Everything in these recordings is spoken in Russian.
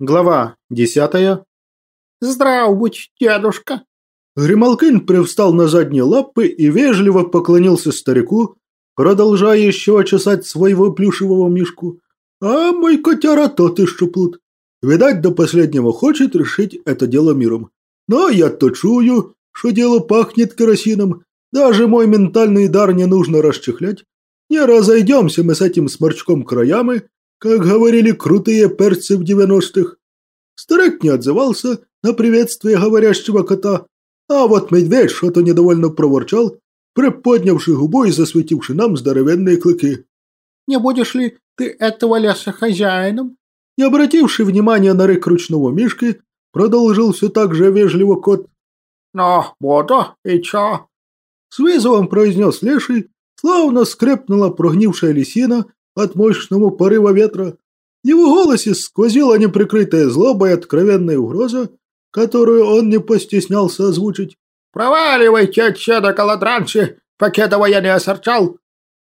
Глава десятая. «Здрав будь, дедушка!» Грималкин привстал на задние лапы и вежливо поклонился старику, продолжая еще чесать своего плюшевого мишку. А мой котяра тот и щуплут. Видать, до последнего хочет решить это дело миром. Но я-то чую, что дело пахнет керосином. Даже мой ментальный дар не нужно расчехлять. Не разойдемся мы с этим сморчком краями, как говорили крутые перцы в девяностых. Старик не отзывался на приветствие говорящего кота, а вот медведь что-то недовольно проворчал, приподнявши губу и засветивши нам здоровенные клыки. «Не будешь ли ты этого леса хозяином?» Не обративший внимания на рык ручного мишки, продолжил все так же вежливо кот. «Ну, буду, и чё?» С вызовом произнес леший, словно скрепнула прогнившая лисина от мощного порыва ветра. В его голосе сквозила неприкрытая злоба и откровенная угроза, которую он не постеснялся озвучить. «Проваливайте отсюда, колодранцы, этого я не осорчал!»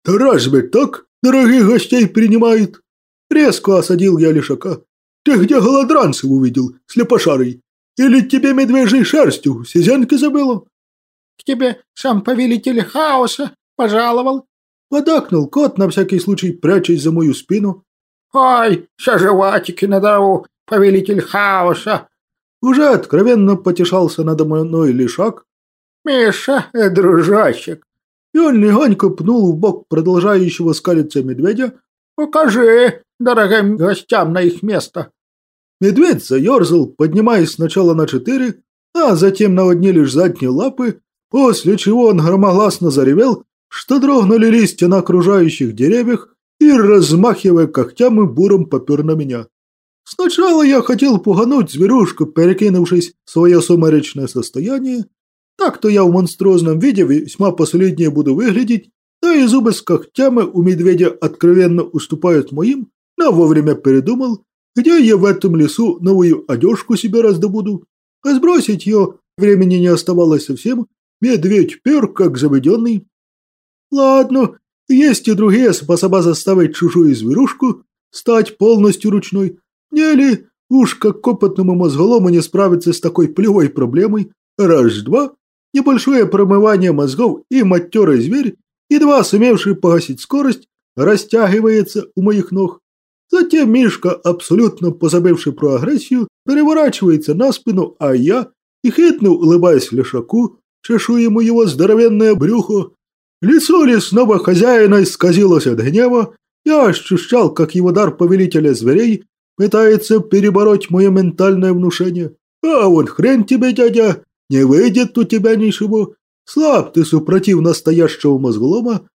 «Да разве так дорогих гостей принимают?» Резко осадил я лишака. «Ты где голодранцев увидел, слепошарый? Или тебе медвежьей шерстью сизянки забыло?» «К тебе сам повелитель хаоса пожаловал», Подакнул кот, на всякий случай прячась за мою спину. «Ой, животики надорву, повелитель хаоса!» Уже откровенно потешался надо мной лишак. «Миша, э, дружочек!» И он легонько пнул в бок продолжающего скалиться медведя. «Покажи дорогим гостям на их место!» Медведь заерзал, поднимаясь сначала на четыре, а затем на одни лишь задние лапы, после чего он громогласно заревел что дрогнули листья на окружающих деревьях и, размахивая когтями, буром попер на меня. Сначала я хотел пугануть зверушку, перекинувшись в свое сумеречное состояние. Так-то я в монструозном виде весьма последнее буду выглядеть, да и зубы с когтями у медведя откровенно уступают моим, но вовремя передумал, где я в этом лесу новую одежку себе раздобуду. А сбросить ее времени не оставалось совсем, медведь пер, как заведенный, Ладно, есть и другие способы заставить чужую зверушку стать полностью ручной. Не ли уж как опытному мозголому не справиться с такой плевой проблемой? Раз-два, небольшое промывание мозгов и матерый зверь, едва сумевший погасить скорость, растягивается у моих ног. Затем Мишка, абсолютно позабывший про агрессию, переворачивается на спину, а я, и хитно улыбаясь лешаку, чешу ему его здоровенное брюхо, Лицо лесного хозяина исказилось от гнева. Я ощущал, как его дар повелителя зверей пытается перебороть мое ментальное внушение. А вот хрен тебе, дядя, не выйдет у тебя ничего. Слаб ты супротив настоящего мозголома.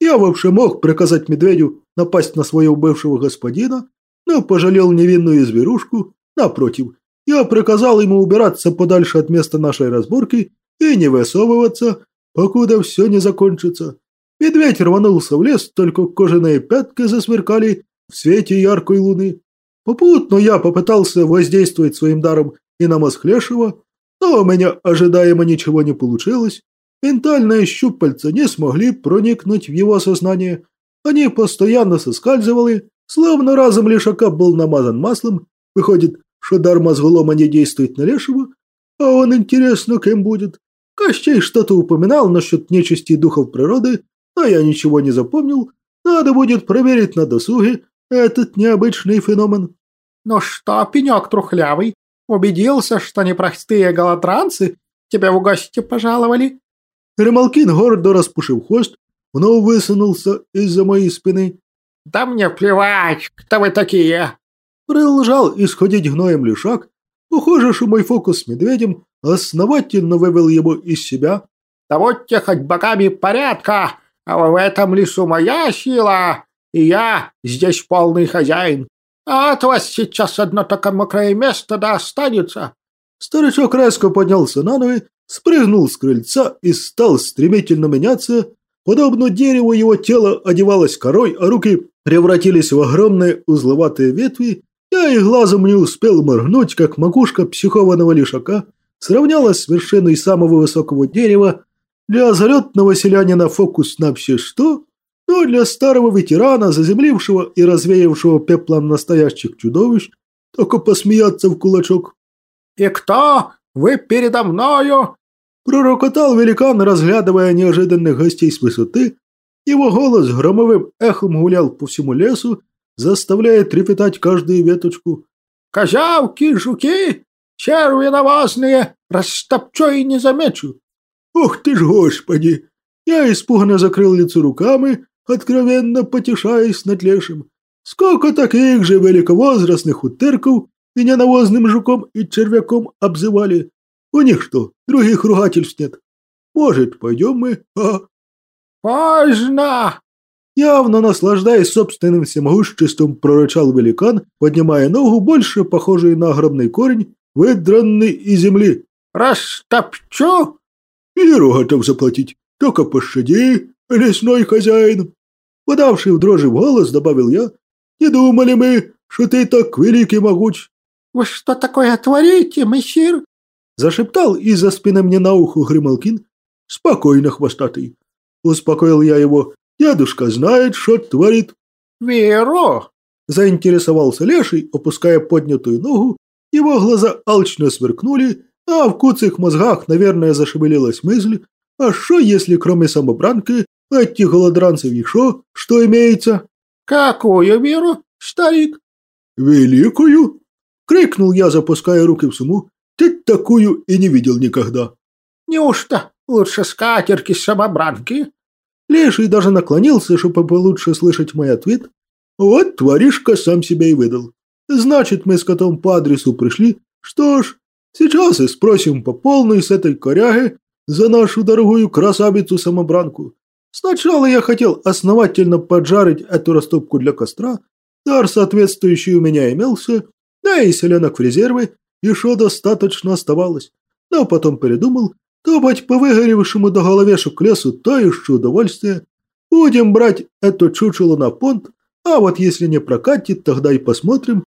Я вообще мог приказать медведю напасть на своего бывшего господина, но пожалел невинную зверушку. Напротив, я приказал ему убираться подальше от места нашей разборки и не высовываться, покуда все не закончится. Медведь рванулся в лес, только кожаные пятки засверкали в свете яркой луны. Попутно я попытался воздействовать своим даром и на Мосхлешева, но у меня ожидаемо ничего не получилось. Ментальные щупальца не смогли проникнуть в его сознание. Они постоянно соскальзывали, словно разом лишака был намазан маслом. Выходит, что дар мозголома не действует на лешего, а он интересно кем будет. Кощей что-то упоминал насчет нечисти духов природы, но я ничего не запомнил. Надо будет проверить на досуге этот необычный феномен. Ну что, пенек трухлявый, убедился, что непростые голотранцы тебя в гости пожаловали? Ремалкин, гордо распушив хвост, вновь высунулся из-за моей спины. «Да мне плевать, кто вы такие!» Продолжал исходить гноем лишак. Похоже, что мой фокус с медведем основательно вывел его из себя. «Да будьте хоть богами порядка, а в этом лесу моя сила, и я здесь полный хозяин. А от вас сейчас одно только мокрое место да останется». Старичок резко поднялся на ноги, спрыгнул с крыльца и стал стремительно меняться. Подобно дереву его тело одевалось корой, а руки превратились в огромные узловатые ветви. Я и глазом не успел моргнуть, как макушка психованного лишака сравнялась с вершиной самого высокого дерева. Для залетного селянина фокус на все что, но для старого ветерана, заземлившего и развеявшего пеплом настоящих чудовищ, только посмеяться в кулачок. «И кто? Вы передо мною?» Пророкотал великан, разглядывая неожиданных гостей с высоты. Его голос громовым эхом гулял по всему лесу, заставляя трепетать каждую веточку. «Козявки, жуки, черви навозные, растопчу и не замечу!» «Ух ты ж, господи!» Я испуганно закрыл лицо руками, откровенно потешаясь над лешим. Сколько таких же великовозрастных утырков меня навозным жуком и червяком обзывали. У них что, других ругательств нет? Может, пойдем мы, а? Поздно! Явно наслаждаясь собственным всемогуществом, прорычал великан, поднимая ногу, больше похожий на огромный корень, выдранный из земли. «Растопчу?» «И готов заплатить. Только пощади, лесной хозяин!» Подавший в дрожи в голос, добавил я. «Не думали мы, что ты так великий могуч!» «Вы что такое творите, мессир?» Зашептал из-за спины мне на ухо Грималкин. «Спокойно, хвостатый!» Успокоил я его. «Дедушка знает, что творит!» «Веро!» Заинтересовался Леший, опуская поднятую ногу. Его глаза алчно сверкнули, а в куцых мозгах, наверное, зашевелилась мысль, а что, если кроме самобранки этих голодранцев еще что имеется? Какую веру, старик? Великую? Крикнул я, запуская руки в сумму. Ты такую и не видел никогда. Неужто лучше скатерки самобранки? Леший даже наклонился, чтобы получше слышать мой ответ. Вот творишка сам себя и выдал. Значит, мы с котом по адресу пришли. Что ж, сейчас и спросим по полной с этой коряги, за нашу дорогую красавицу-самобранку. Сначала я хотел основательно поджарить эту растопку для костра, дар соответствующий у меня имелся, да и селенок в резервы еще достаточно оставалось. Но потом передумал, топать по выгоревшему до головешку к лесу то еще удовольствие. Будем брать эту чучело на понт, а вот если не прокатит, тогда и посмотрим.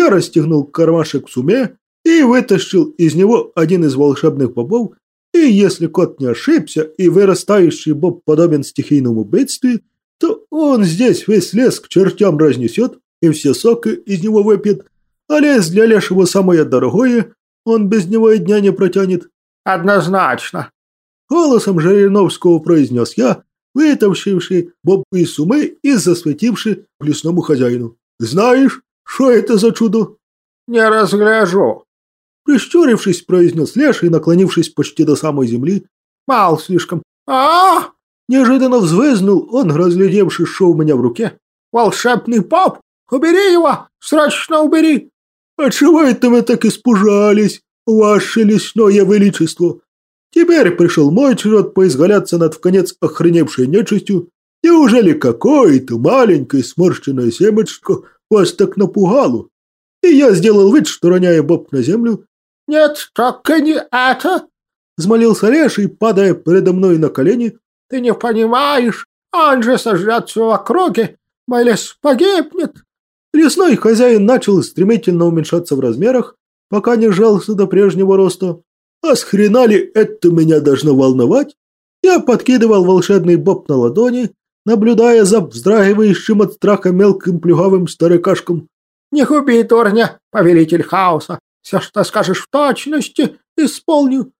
Я расстегнул кармашек в суме и вытащил из него один из волшебных бобов, и если кот не ошибся, и вырастающий боб подобен стихийному бедствию, то он здесь весь лес к чертям разнесет и все соки из него выпьет, а лес для лешего самое дорогое, он без него и дня не протянет. Однозначно. Голосом Жириновского произнес я, вытащивший боб из сумы и засветивший к лесному хозяину. Знаешь, что это за чудо? Не разгляжу. Прищурившись, произнес Леша и, наклонившись почти до самой земли, «Мал слишком». а, Неожиданно взвызнул он, разглядевший, что у меня в руке. «Волшебный поп! Убери его! Срочно убери!» «А чего это вы так испужались, ваше лесное величество? Теперь пришел мой черед поизгаляться над вконец охреневшей нечистью. Неужели какое-то маленькое сморщенное семечко вас так напугало?» И я сделал вид, что роняя боб на землю, «Нет, только не это!» Взмолился Леший, падая передо мной на колени. «Ты не понимаешь, он же сожрет все в округе, мой лес погибнет!» Лесной хозяин начал стремительно уменьшаться в размерах, пока не сжался до прежнего роста. А с хрена ли это меня должно волновать? Я подкидывал волшебный боб на ладони, наблюдая за вздрагивающим от страха мелким плюгавым старикашком. «Не губи, дурня, повелитель хаоса! Все, что скажешь в точности, исполню.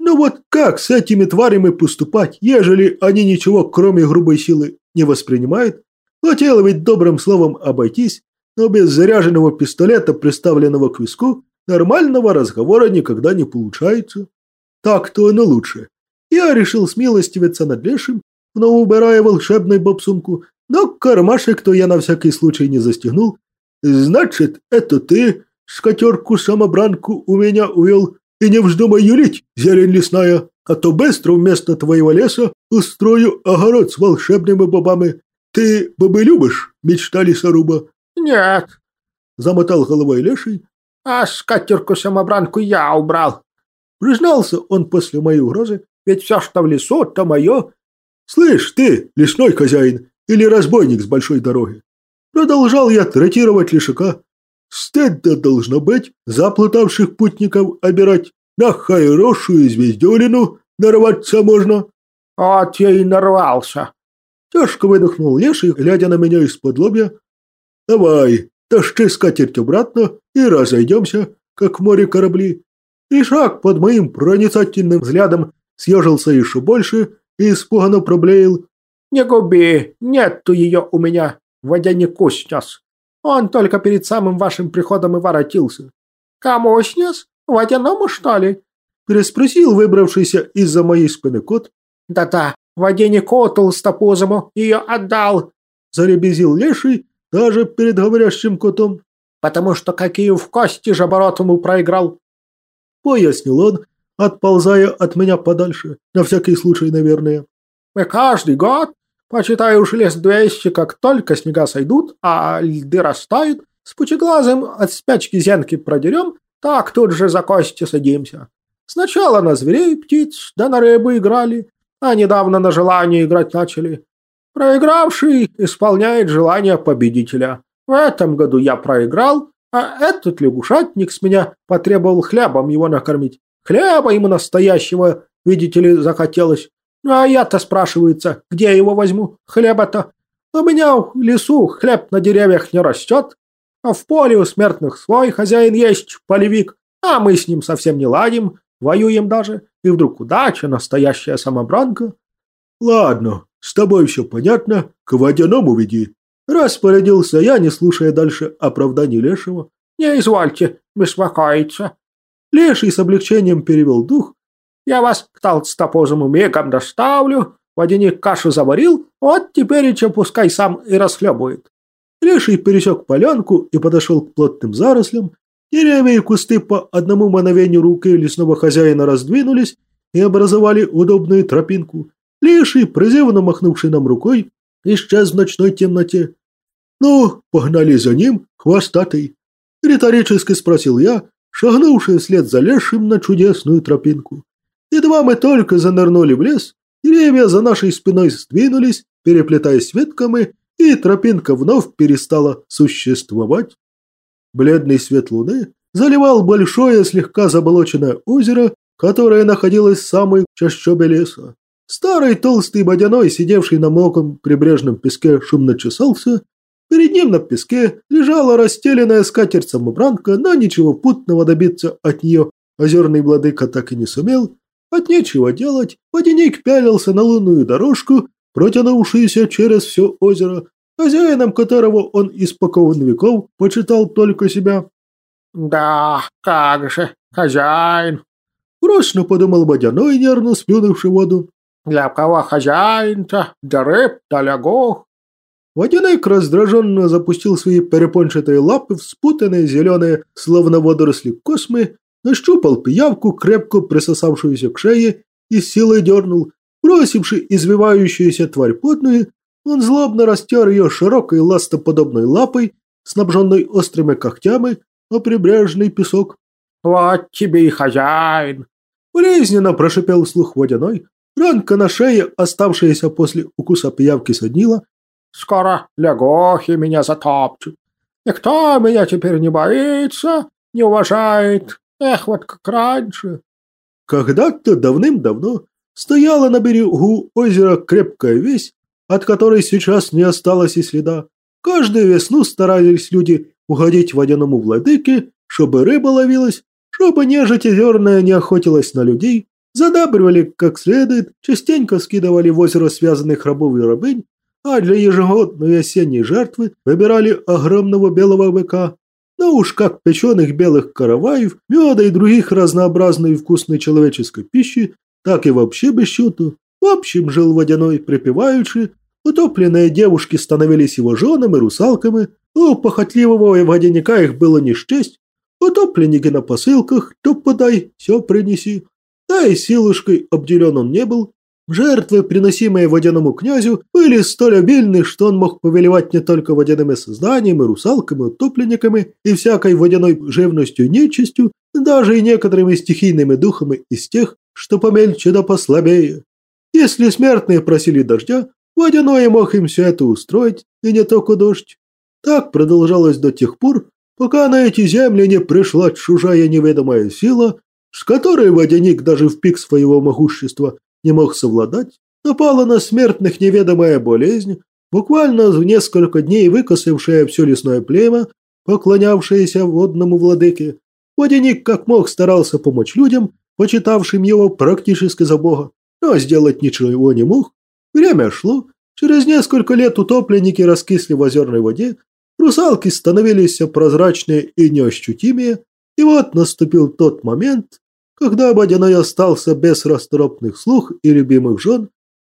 Ну вот как с этими тварями поступать, ежели они ничего, кроме грубой силы, не воспринимают? Хотел ведь добрым словом обойтись, но без заряженного пистолета, приставленного к виску, нормального разговора никогда не получается. Так-то оно лучше. Я решил смилостивиться над лешим, но убирая волшебную бобсумку, но кармашек-то я на всякий случай не застегнул. Значит, это ты, скатерку-самобранку у меня увел, и не вздумай юлить, зелень лесная, а то быстро вместо твоего леса устрою огород с волшебными бобами. Ты бобы любишь, мечта лесоруба?» «Нет», – замотал головой леший. «А скатерку-самобранку я убрал». Признался он после моей угрозы, ведь все, что в лесу, то мое. «Слышь, ты, лесной хозяин, или разбойник с большой дороги?» Продолжал я третировать лешака, Стыдно должно быть заплутавших путников обирать. На хорошую звездюлину нарваться можно. Вот я и нарвался. Тяжко выдохнул Леший, глядя на меня из-под лобья. Давай, тащи скатерть обратно и разойдемся, как в море корабли. И шаг под моим проницательным взглядом съежился еще больше и испуганно проблеял. «Не губи, нету ее у меня, водянику снес. Он только перед самым вашим приходом и воротился». «Кому снес? Водяному, что ли?» переспросил выбравшийся из-за моей спины кот. «Да-да, водянику толстопузому ее отдал», заребезил леший даже перед говорящим котом. «Потому что какие в кости же оборотому проиграл». Пояснил он, отползая от меня подальше, на всякий случай, наверное. «Мы каждый год, почитай уж лес двести, как только снега сойдут, а льды растают, с пучеглазым от спячки зенки продерем, так тут же за кости садимся. Сначала на зверей птиц, да на рыбы играли, а недавно на желание играть начали. Проигравший исполняет желание победителя. В этом году я проиграл, а этот лягушатник с меня потребовал хлебом его накормить. Хлеба ему настоящего, видите ли, захотелось. Ну а я-то спрашивается, где я его возьму, хлеба-то? У меня в лесу хлеб на деревьях не растет, а в поле у смертных свой хозяин есть, полевик, а мы с ним совсем не ладим, воюем даже, и вдруг удача, настоящая самобранка. Ладно, с тобой все понятно, к водяному веди. Распорядился я, не слушая дальше оправданий Лешего. Не извольте беспокоиться. Леший с облегчением перевел дух. Я вас к толстопозому мигом доставлю, водяник кашу заварил, вот теперь и пускай сам и расхлебывает. Леший пересек полянку и подошел к плотным зарослям. Деревья и кусты по одному мановению руки лесного хозяина раздвинулись и образовали удобную тропинку. Леший, призывно махнувший нам рукой, исчез в ночной темноте. «Ну, погнали за ним, хвостатый!» – риторически спросил я, шагнувший вслед за лешим на чудесную тропинку. Едва мы только занырнули в лес, деревья за нашей спиной сдвинулись, переплетаясь ветками, и тропинка вновь перестала существовать. Бледный свет луны заливал большое, слегка заболоченное озеро, которое находилось в самой чащобе леса. Старый толстый водяной, сидевший на мокром прибрежном песке, шумно чесался. Перед ним на песке лежала расстеленная скатерть-самобранка, но ничего путного добиться от нее озерный владыка так и не сумел. От нечего делать, водяник пялился на лунную дорожку, протянувшуюся через все озеро, хозяином которого он испокон веков почитал только себя. «Да, как же, хозяин!» Грустно подумал водяной, нервно сплюнувший воду. Для кого хозяин-то? Для рыб, для лягух. Водяник раздраженно запустил свои перепончатые лапы в спутанные зеленые, словно водоросли космы, нащупал пиявку, крепко присосавшуюся к шее, и силой дернул. Бросивший извивающуюся тварь плотную, он злобно растер ее широкой ластоподобной лапой, снабженной острыми когтями, о прибрежный песок. «Вот тебе и хозяин!» Укоризненно прошипел слух водяной, Ранка на шее, оставшаяся после укуса пиявки, соднила. «Скоро лягохи меня затопчут. Никто меня теперь не боится, не уважает. Эх, вот как раньше». Когда-то давным-давно стояла на берегу озера крепкая весь, от которой сейчас не осталось и следа. Каждую весну старались люди угодить водяному владыке, чтобы рыба ловилась, чтобы нежить озерная не охотилась на людей, Задабривали как следует, частенько скидывали в озеро связанных рабов и рабынь, а для ежегодной осенней жертвы выбирали огромного белого быка. Но уж как печеных белых караваев, меда и других разнообразной и вкусной человеческой пищи, так и вообще без счету. В общем, жил водяной припеваючи, утопленные девушки становились его женами, русалками, у похотливого водяника их было не счесть, утопленники на посылках, то подай, все принеси, да и силушкой обделен он не был. Жертвы, приносимые водяному князю, были столь обильны, что он мог повелевать не только водяными созданиями, русалками, утопленниками и всякой водяной живностью нечистью, даже и некоторыми стихийными духами из тех, что помельче да послабее. Если смертные просили дождя, водяной мог им все это устроить, и не только дождь. Так продолжалось до тех пор, пока на эти земли не пришла чужая неведомая сила, с которой водяник даже в пик своего могущества не мог совладать, напала на смертных неведомая болезнь, буквально в несколько дней выкосившая все лесное племя, поклонявшиеся водному владыке. Водяник как мог старался помочь людям, почитавшим его практически за бога, но сделать ничего не мог. Время шло, через несколько лет утопленники раскисли в озерной воде, русалки становились прозрачные и неощутимые, и вот наступил тот момент, когда Водяной остался без расторопных слух и любимых жен.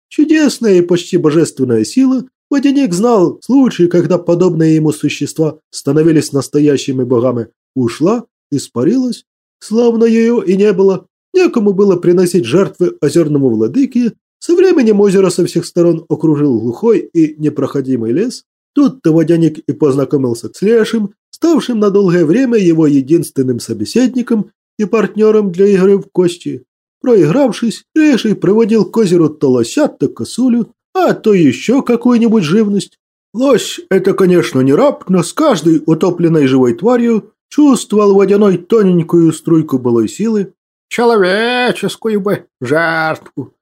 Чудесная и почти божественная сила, Водяник знал случаи, когда подобные ему существа становились настоящими богами, ушла, испарилась, словно ее и не было. Некому было приносить жертвы озерному владыке, со временем озеро со всех сторон окружил глухой и непроходимый лес. Тут-то водяник и познакомился с Лешим, ставшим на долгое время его единственным собеседником и партнером для игры в кости. Проигравшись, Леший проводил к озеру то лосят, то косулю, а то еще какую-нибудь живность. Лось – это, конечно, не раб, но с каждой утопленной живой тварью чувствовал водяной тоненькую струйку былой силы. Человеческую бы жертву.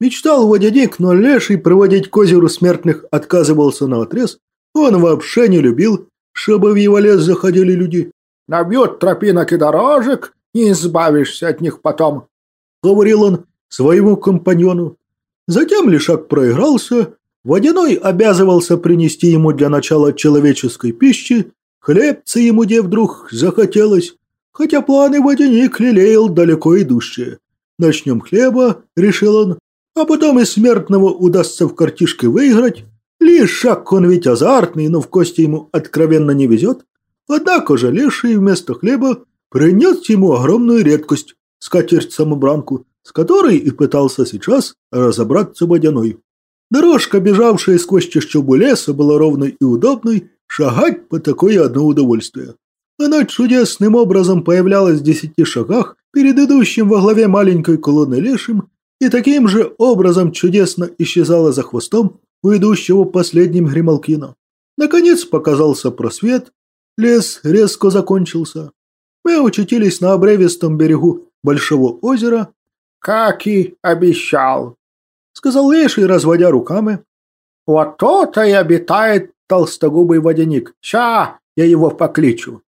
Мечтал водяник, но леший проводить к озеру смертных отказывался на отрез. Он вообще не любил, чтобы в его лес заходили люди. Набьют тропинок и дорожек, не избавишься от них потом. Говорил он своему компаньону. Затем Лишак проигрался, Водяной обязывался принести ему для начала человеческой пищи, хлебца ему где вдруг захотелось, хотя планы Водяник лелеял далеко идущие. «Начнем хлеба», — решил он, «а потом и смертного удастся в картишке выиграть. Лишак он ведь азартный, но в кости ему откровенно не везет. Однако же Леший вместо хлеба принес ему огромную редкость – скатерть-самобранку, с которой и пытался сейчас разобраться водяной. Дорожка, бежавшая сквозь чащобу леса, была ровной и удобной, шагать по такое одно удовольствие. Она чудесным образом появлялась в десяти шагах перед идущим во главе маленькой колонны лешим и таким же образом чудесно исчезала за хвостом у идущего последним Грималкина. Наконец показался просвет, лес резко закончился. Мы очутились на обревистом берегу большого озера, как и обещал», — сказал Леший, разводя руками. «Вот то-то и обитает толстогубый водяник. Ща я его покличу».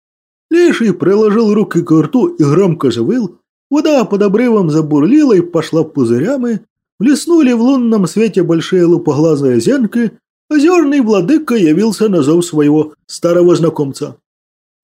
Леший приложил руки к рту и громко завыл. Вода под обрывом забурлила и пошла пузырями. Блеснули в лунном свете большие лупоглазые зенки. Озерный владыка явился на зов своего старого знакомца.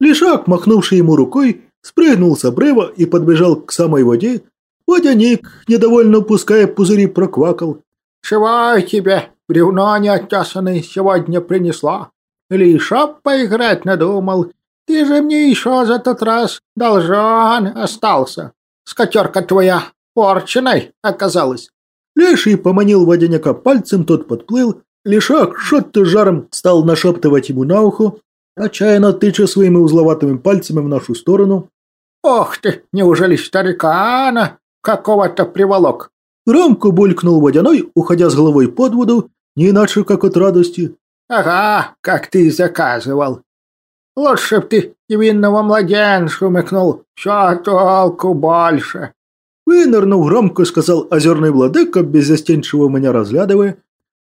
Лешак, махнувший ему рукой, спрыгнул с обрыва и подбежал к самой воде, Водяник, недовольно пуская пузыри, проквакал. «Чего тебе, бревно неотесанное, сегодня принесла? Еще поиграть надумал? Ты же мне еще за тот раз должен остался. Скотерка твоя порченой оказалась». Леший поманил водяняка пальцем, тот подплыл. Лешак что-то жаром стал нашептывать ему на ухо, отчаянно тыча своими узловатыми пальцами в нашу сторону. «Ох ты, неужели старикана какого-то приволок. Громко булькнул водяной, уходя с головой под воду, не иначе как от радости. «Ага, как ты заказывал. Лучше б ты невинного младенца умыкнул, все толку больше». Вынырнув громко, сказал озерный владыка, беззастенчиво меня разглядывая.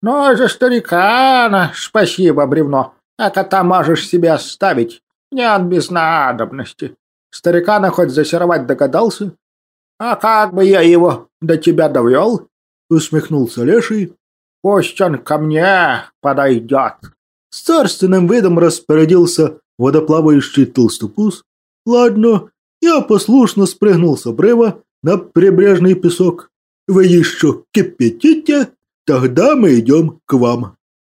«Ну, за старикана спасибо, бревно, а кота можешь себе оставить, нет без надобности». Старикана хоть засеровать догадался, «А как бы я его до тебя довел?» — усмехнулся Леший. «Пусть он ко мне подойдет». С царственным видом распорядился водоплавающий толстопуз. «Ладно, я послушно спрыгнул с обрыва на прибрежный песок. Вы еще кипятите, тогда мы идем к вам».